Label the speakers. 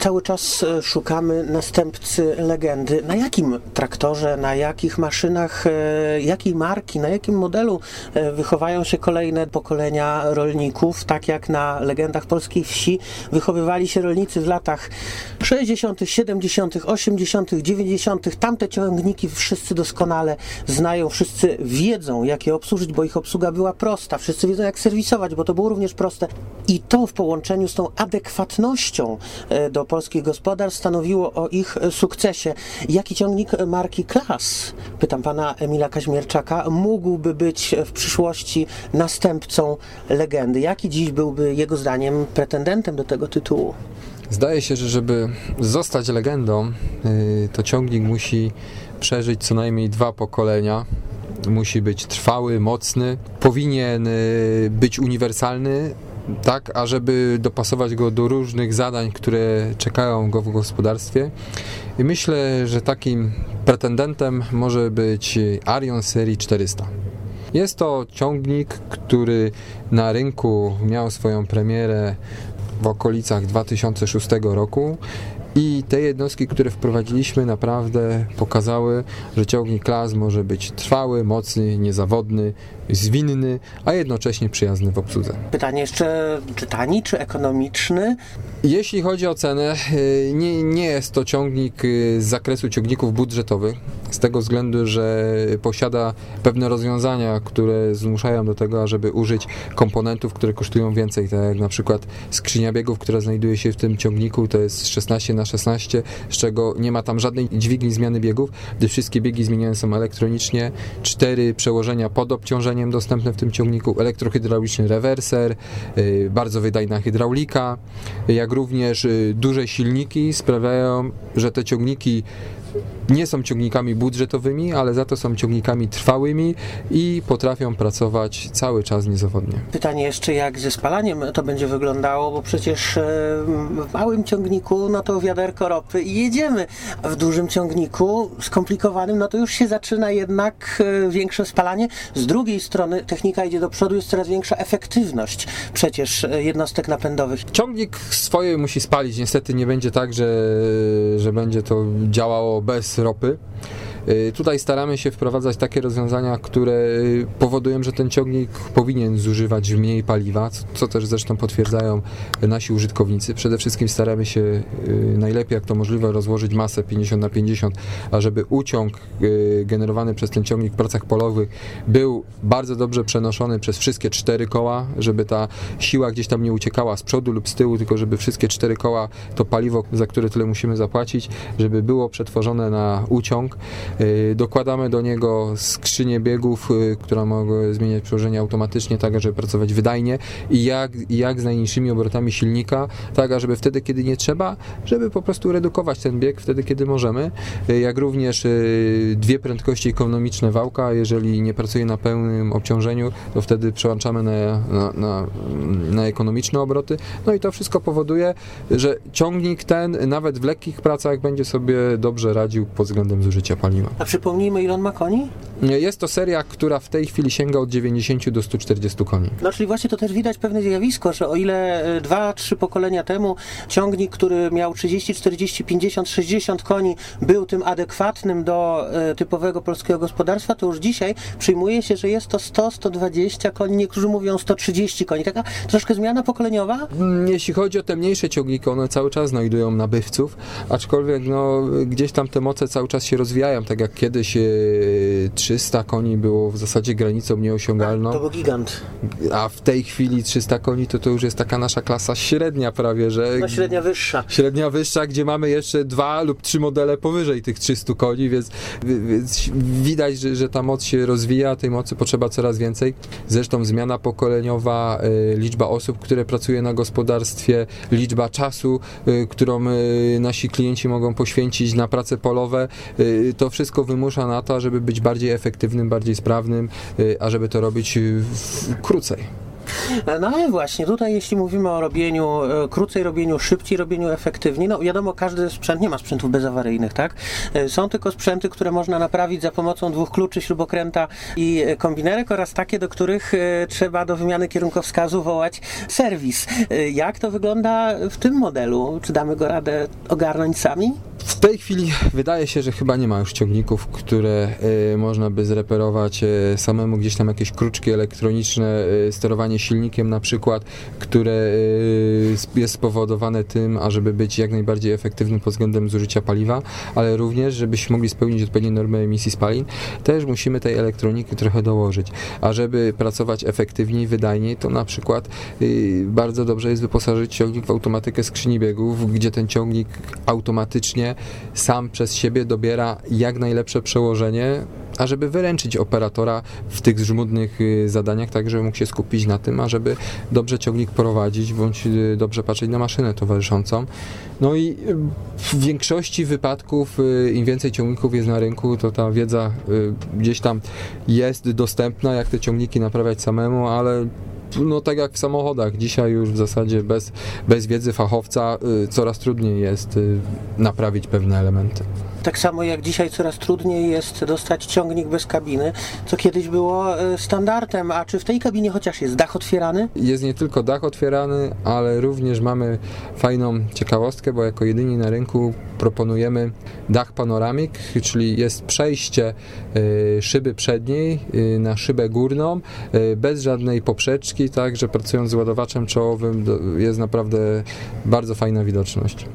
Speaker 1: cały czas e, szukamy następcy legendy. Na jakim traktorze, na jakich maszynach, e, jakiej marki, na jakim modelu e, wychowają się kolejne pokolenia rolników, tak jak na legendach polskiej wsi wychowywali się rolnicy w latach 60., 70., 80., 90. Tamte ciągniki wszyscy doskonale znają, wszyscy wiedzą, jak je obsłużyć, bo ich obsługa była prosta. Wszyscy wiedzą, jak serwisować, bo to było również proste. I to w połączeniu z tą adekwatnością e, do polskich gospodarstw stanowiło o ich sukcesie. Jaki ciągnik marki Klas, pytam pana Emila Kaźmierczaka, mógłby być w przyszłości następcą legendy? Jaki dziś byłby jego zdaniem pretendentem do tego tytułu?
Speaker 2: Zdaje się, że żeby zostać legendą, y, to ciągnik musi przeżyć co najmniej dwa pokolenia. Musi być trwały, mocny, powinien y, być uniwersalny, tak, ażeby dopasować go do różnych zadań, które czekają go w gospodarstwie. I myślę, że takim pretendentem może być Arion serii 400. Jest to ciągnik, który na rynku miał swoją premierę w okolicach 2006 roku i te jednostki, które wprowadziliśmy, naprawdę pokazały, że ciągnik klas może być trwały, mocny, niezawodny, zwinny, a jednocześnie przyjazny w obsłudze.
Speaker 1: Pytanie jeszcze, czy tani, czy ekonomiczny?
Speaker 2: Jeśli chodzi o cenę, y, nie, nie jest to ciągnik y, z zakresu ciągników budżetowych, z tego względu, że posiada pewne rozwiązania, które zmuszają do tego, żeby użyć komponentów, które kosztują więcej, tak jak na przykład skrzynia biegów, która znajduje się w tym ciągniku, to jest 16 na 16, z czego nie ma tam żadnej dźwigni zmiany biegów, gdy wszystkie biegi zmieniane są elektronicznie, cztery przełożenia pod obciążeniem dostępne w tym ciągniku, elektrohydrauliczny rewerser, y, bardzo wydajna hydraulika, jak również y, duże silniki sprawiają, że te ciągniki nie są ciągnikami budżetowymi, ale za to są ciągnikami trwałymi i potrafią pracować cały czas niezawodnie.
Speaker 1: Pytanie jeszcze, jak ze spalaniem to będzie wyglądało, bo przecież e, w małym ciągniku no to wiaderko ropy i jedziemy. W dużym ciągniku, skomplikowanym, no to już się zaczyna jednak e, większe spalanie. Z drugiej strony technika idzie do przodu, jest coraz większa efektywność przecież e, jednostek napędowych.
Speaker 2: Ciągnik swoje musi spalić. Niestety nie będzie tak, że, że będzie to działało bez ropy. Y, tutaj staramy się wprowadzać takie rozwiązania, które y, powodują, że ten ciągnik powinien zużywać mniej paliwa, co też zresztą potwierdzają nasi użytkownicy. Przede wszystkim staramy się y, najlepiej jak to możliwe rozłożyć masę 50 na 50, ażeby uciąg generowany przez ten ciągnik w pracach polowych był bardzo dobrze przenoszony przez wszystkie cztery koła, żeby ta siła gdzieś tam nie uciekała z przodu lub z tyłu, tylko żeby wszystkie cztery koła to paliwo, za które tyle musimy zapłacić, żeby było przetworzone na uciąg. Y, dokładamy do niego skrzynię biegów, y, która mogą zmieniać przełożenie automatycznie, tak żeby pracować wydajnie i jak, jak z najniższymi obrotami silnika, tak żeby wtedy, kiedy nie trzeba, żeby po prostu redukować ten bieg wtedy, kiedy możemy. Y, jak również dwie prędkości ekonomiczne wałka, jeżeli nie pracuje na pełnym obciążeniu, to wtedy przełączamy na, na, na, na ekonomiczne obroty. No i to wszystko powoduje, że ciągnik ten nawet w lekkich pracach będzie sobie dobrze radził pod względem zużycia paliwa.
Speaker 1: A przypomnijmy, ile on ma koni?
Speaker 2: Jest to seria, która w tej chwili sięga od 90 do 140 koni.
Speaker 1: No czyli właśnie to też widać pewne zjawisko, że o ile e, dwa, trzy pokolenia temu ciągnik, który miał 30, 40, 50, 60 koni był tym adekwatnym do e, typowego polskiego gospodarstwa, to już dzisiaj przyjmuje się, że jest to 100, 120 koni, niektórzy mówią 130 koni. Taka troszkę zmiana pokoleniowa?
Speaker 2: Mm, jeśli chodzi o te mniejsze ciągniki, one cały czas znajdują nabywców, aczkolwiek no, gdzieś tam te moce cały czas się rozwijają, tak jak kiedyś 300 e, koni było w zasadzie granicą nieosiągalną.
Speaker 1: To był gigant.
Speaker 2: A w tej chwili 300 koni to to już jest taka nasza klasa średnia prawie, że...
Speaker 1: No średnia wyższa.
Speaker 2: Średnia wyższa, gdzie mamy jeszcze dwa lub trzy modele powyżej tych 300 koni, więc, więc widać, że, że ta moc się rozwija, tej mocy potrzeba coraz więcej. Zresztą zmiana pokoleniowa, e, liczba osób, które pracuje na gospodarstwie, liczba czasu, e, którą nasi klienci mogą poświęcić na prace polowe, to wszystko wymusza na to, żeby być bardziej efektywnym, bardziej sprawnym, y, a żeby to robić krócej.
Speaker 1: No ale właśnie, tutaj jeśli mówimy o robieniu, e, krócej robieniu, szybciej robieniu, efektywniej, no wiadomo, każdy sprzęt, nie ma sprzętów bezawaryjnych, tak? E, Są tylko sprzęty, które można naprawić za pomocą dwóch kluczy, śrubokręta i e, kombinerek oraz takie, do których e, trzeba do wymiany kierunkowskazu wołać serwis. E, Jak to wygląda w tym modelu? Czy damy go radę ogarnąć sami?
Speaker 2: W tej chwili wydaje się, że chyba nie ma już ciągników, które e, można by zreperować e, samemu, gdzieś tam jakieś kruczki elektroniczne, e, sterowanie silnikiem na przykład, które sp- jest spowodowane tym, ażeby być jak najbardziej efektywnym pod względem zużycia paliwa, ale również, żebyśmy mogli spełnić odpowiednie normy emisji spalin, też musimy tej elektroniki trochę dołożyć. A żeby pracować efektywniej, wydajniej, to na przykład y, bardzo dobrze jest wyposażyć ciągnik w automatykę skrzyni biegów, gdzie ten ciągnik automatycznie sam przez siebie dobiera jak najlepsze przełożenie, ażeby wyręczyć operatora w tych żmudnych y, zadaniach, tak żeby mógł się skupić na tym, ażeby dobrze ciągnik prowadzić, bądź y, dobrze patrzeć na maszynę towarzyszącą. No i y, w większości wypadków, im więcej ciągników jest na rynku, to ta wiedza gdzieś tam jest dostępna, jak te ciągniki naprawiać samemu, ale no tak jak w samochodach, dzisiaj już w zasadzie bez, bez wiedzy fachowca y, coraz trudniej jest y, naprawić pewne elementy.
Speaker 1: Tak samo jak dzisiaj coraz trudniej jest dostać ciągnik bez kabiny, co kiedyś było e, standardem. A czy w tej kabinie chociaż jest dach otwierany?
Speaker 2: Jest nie tylko dach otwierany, ale również mamy fajną ciekawostkę, bo jako jedyni na rynku proponujemy dach panoramik, czyli jest przejście y, szyby przedniej y, na szybę górną, bez żadnej poprzeczki, także pracując z ładowaczem czołowym jest naprawdę bardzo fajna widoczność.